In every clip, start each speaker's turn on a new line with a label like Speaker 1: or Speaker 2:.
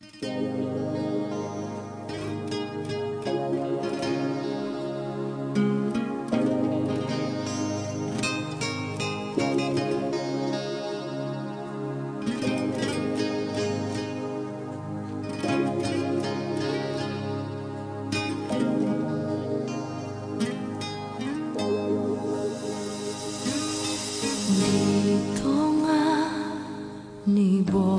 Speaker 1: Tung topu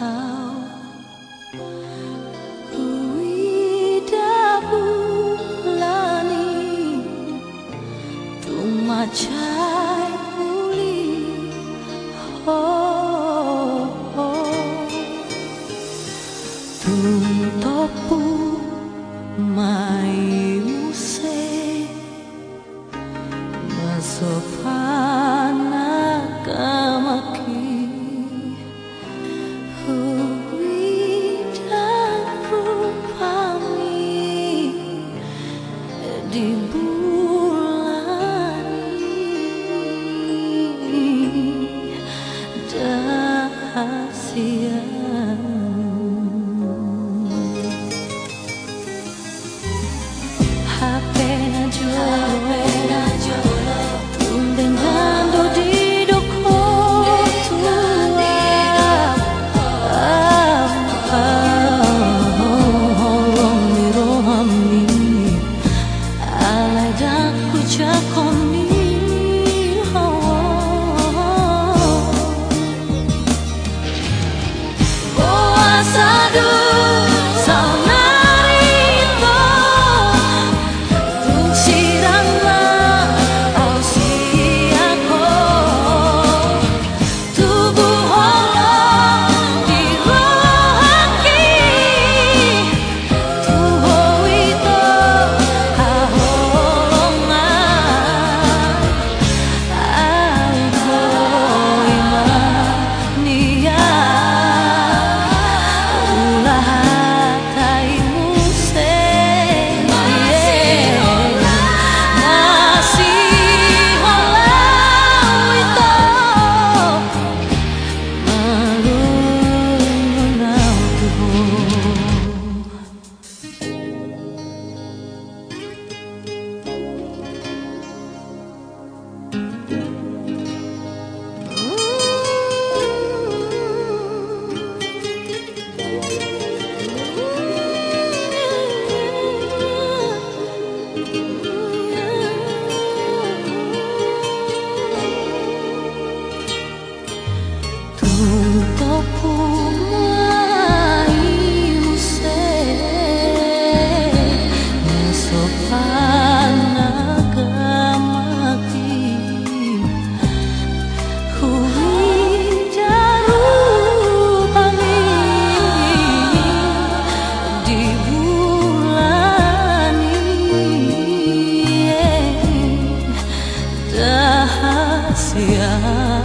Speaker 1: 啊。gracia.